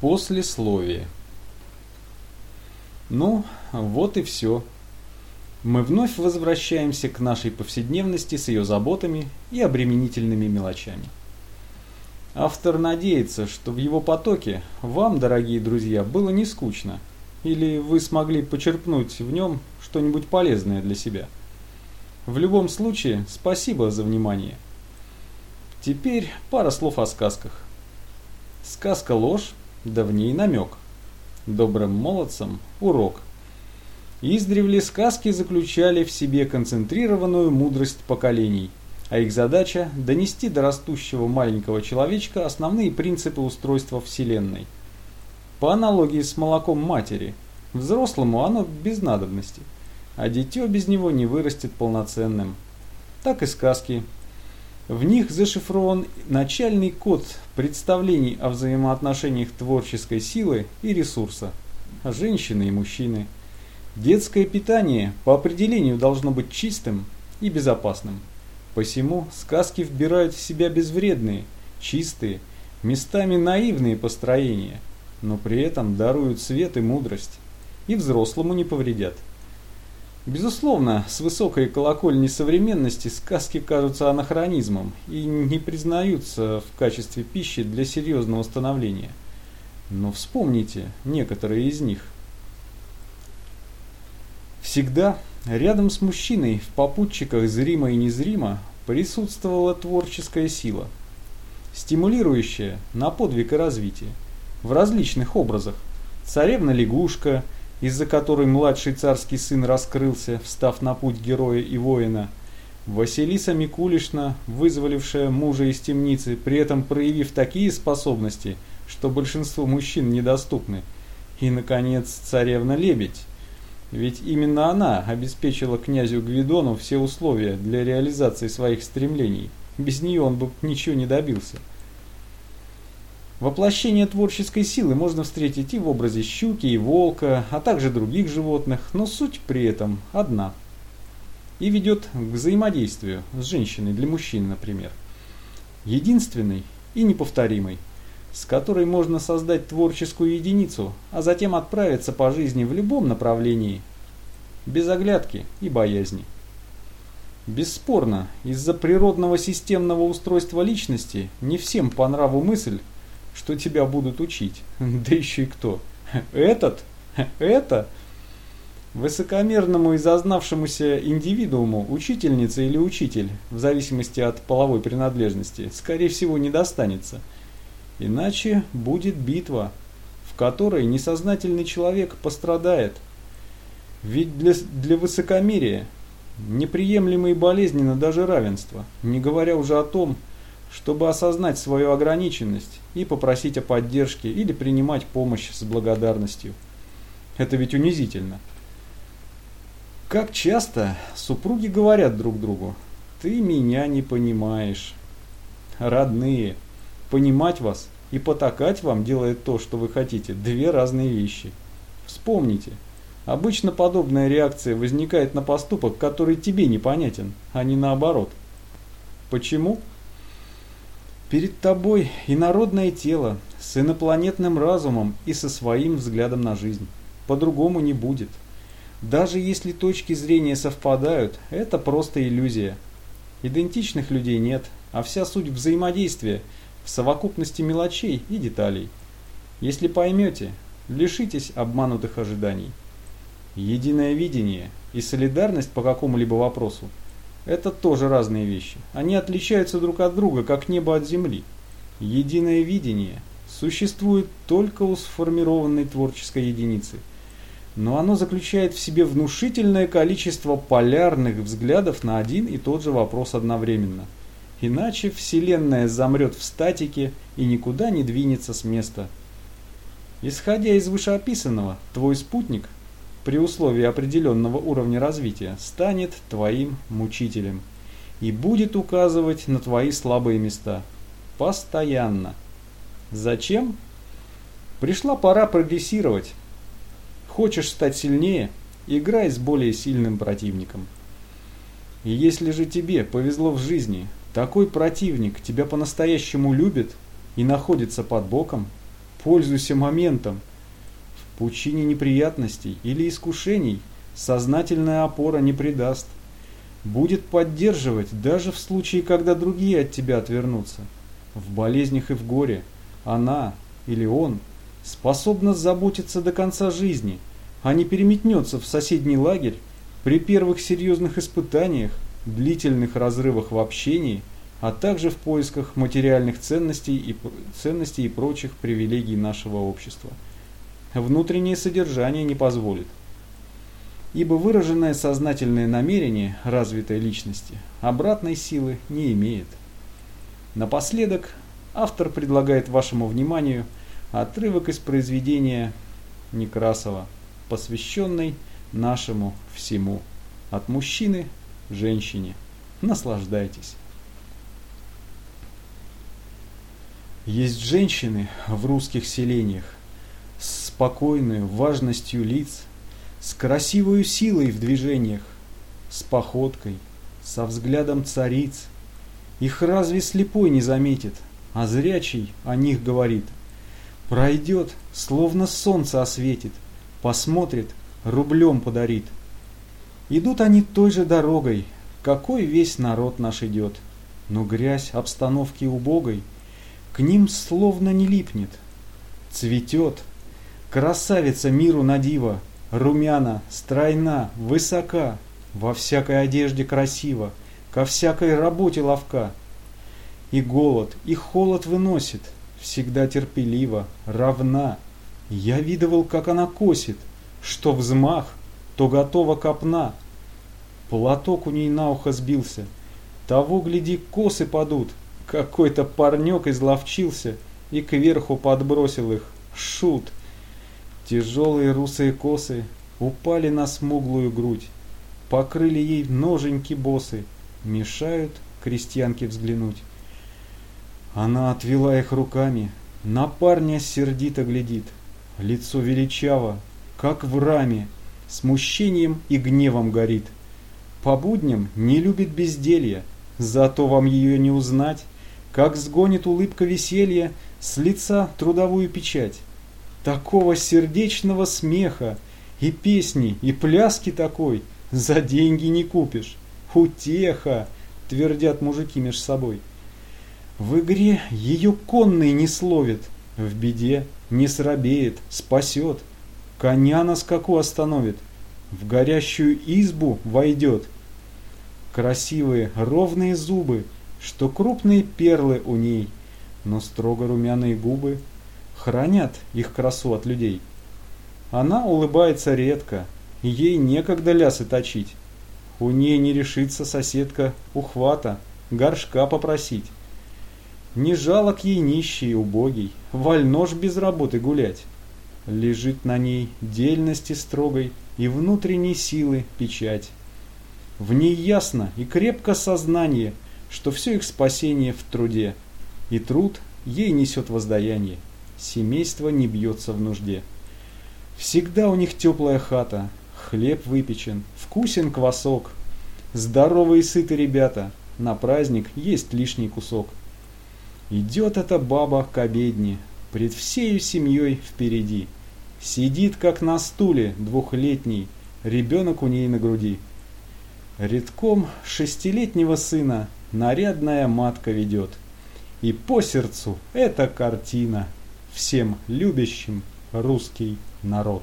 Послесловие. Ну, вот и все. Мы вновь возвращаемся к нашей повседневности с ее заботами и обременительными мелочами. Автор надеется, что в его потоке вам, дорогие друзья, было не скучно, или вы смогли почерпнуть в нем что-нибудь полезное для себя. В любом случае, спасибо за внимание. Теперь пара слов о сказках. Сказка ложь, да намек. Добрым молодцам урок. Издревле сказки заключали в себе концентрированную мудрость поколений, а их задача – донести до растущего маленького человечка основные принципы устройства Вселенной. По аналогии с молоком матери, взрослому оно без надобности, а дитё без него не вырастет полноценным. Так и сказки в них зашифрован начальный код представлений о взаимоотношениях творческой силы и ресурса, женщины и мужчины. Детское питание по определению должно быть чистым и безопасным. Посему сказки вбирают в себя безвредные, чистые, местами наивные построения, но при этом даруют свет и мудрость, и взрослому не повредят. Безусловно, с высокой колокольни современности сказки кажутся анахронизмом и не признаются в качестве пищи для серьезного становления. Но вспомните некоторые из них. Всегда рядом с мужчиной в попутчиках зримо и незримо присутствовала творческая сила, стимулирующая на подвиг и развитие в различных образах. Царевна-лягушка – из-за которой младший царский сын раскрылся, встав на путь героя и воина. Василиса Микулишна, вызволившая мужа из темницы, при этом проявив такие способности, что большинству мужчин недоступны. И, наконец, царевна-лебедь. Ведь именно она обеспечила князю Гвидону все условия для реализации своих стремлений. Без нее он бы ничего не добился. Воплощение творческой силы можно встретить и в образе щуки, и волка, а также других животных, но суть при этом одна. И ведет к взаимодействию с женщиной для мужчин, например. Единственной и неповторимой, с которой можно создать творческую единицу, а затем отправиться по жизни в любом направлении, без оглядки и боязни. Бесспорно, из-за природного системного устройства личности не всем по нраву мысль, что тебя будут учить. Да еще и кто? Этот? Это? Высокомерному и зазнавшемуся индивидууму, учительница или учитель, в зависимости от половой принадлежности, скорее всего не достанется. Иначе будет битва, в которой несознательный человек пострадает. Ведь для, для высокомерия неприемлемо и болезненно даже равенство, не говоря уже о том, чтобы осознать свою ограниченность и попросить о поддержке или принимать помощь с благодарностью. Это ведь унизительно. Как часто супруги говорят друг другу, ты меня не понимаешь. Родные, понимать вас и потакать вам, делая то, что вы хотите, две разные вещи. Вспомните, обычно подобная реакция возникает на поступок, который тебе непонятен, а не наоборот. Почему? Перед тобой инородное тело с инопланетным разумом и со своим взглядом на жизнь. По-другому не будет. Даже если точки зрения совпадают, это просто иллюзия. Идентичных людей нет, а вся суть взаимодействия в совокупности мелочей и деталей. Если поймете, лишитесь обманутых ожиданий. Единое видение и солидарность по какому-либо вопросу это тоже разные вещи. Они отличаются друг от друга, как небо от земли. Единое видение существует только у сформированной творческой единицы. Но оно заключает в себе внушительное количество полярных взглядов на один и тот же вопрос одновременно. Иначе Вселенная замрет в статике и никуда не двинется с места. Исходя из вышеописанного, твой спутник – при условии определенного уровня развития станет твоим мучителем и будет указывать на твои слабые места. Постоянно. Зачем? Пришла пора прогрессировать. Хочешь стать сильнее? Играй с более сильным противником. И если же тебе повезло в жизни, такой противник тебя по-настоящему любит и находится под боком, Пользуйся моментом. Пучине неприятностей или искушений сознательная опора не предаст. Будет поддерживать даже в случае, когда другие от тебя отвернутся. В болезнях и в горе она или он способна заботиться до конца жизни, а не переметнется в соседний лагерь при первых серьезных испытаниях, длительных разрывах в общении, а также в поисках материальных ценностей и, ценностей и прочих привилегий нашего общества. Внутреннее содержание не позволит. Ибо выраженное сознательное намерение развитой личности обратной силы не имеет. Напоследок автор предлагает вашему вниманию отрывок из произведения Некрасова, посвященный нашему всему. От мужчины к женщине. Наслаждайтесь. Есть женщины в русских селениях с спокойной важностью лиц, с красивой силой в движениях, с походкой, со взглядом цариц. Их разве слепой не заметит, а зрячий о них говорит. Пройдет, словно солнце осветит, посмотрит, рублем подарит. Идут они той же дорогой, какой весь народ наш идет, но грязь обстановки убогой к ним словно не липнет. Цветет, красавица миру на диво, румяна, стройна, высока, во всякой одежде красиво, ко всякой работе ловка. И голод, и холод выносит, всегда терпеливо, равна. Я видывал, как она косит, что взмах, то готова копна. Платок у ней на ухо сбился. Того, гляди, косы падут. Какой-то парнек изловчился и кверху подбросил их. Шут. Тяжелые русые косы упали на смуглую грудь. Покрыли ей ноженьки босы. Мешают крестьянке взглянуть. Она отвела их руками. На парня сердито глядит. Лицо величаво, как в раме, смущением и гневом горит. По будням не любит безделья, зато вам ее не узнать, как сгонит улыбка веселья с лица трудовую печать. Такого сердечного смеха и песни, и пляски такой за деньги не купишь. Утеха, твердят мужики меж собой. В игре ее конный не словит, в беде не срабеет, спасет коня на скаку остановит, в горящую избу войдет. Красивые ровные зубы, что крупные перлы у ней, но строго румяные губы хранят их красу от людей. Она улыбается редко, ей некогда лясы точить. У ней не решится соседка ухвата, горшка попросить. Не жалок ей нищий и убогий, вольно ж без работы гулять. Лежит на ней дельности строгой и внутренней силы печать. В ней ясно и крепко сознание, что все их спасение в труде, и труд ей несет воздаяние, семейство не бьется в нужде. Всегда у них теплая хата, хлеб выпечен, вкусен квасок. Здоровые и сыты ребята, на праздник есть лишний кусок. Идет эта баба к обедне, пред всею семьей впереди. Сидит, как на стуле, двухлетний, ребенок у ней на груди. Редком шестилетнего сына нарядная матка ведет. И по сердцу эта картина всем любящим русский народ.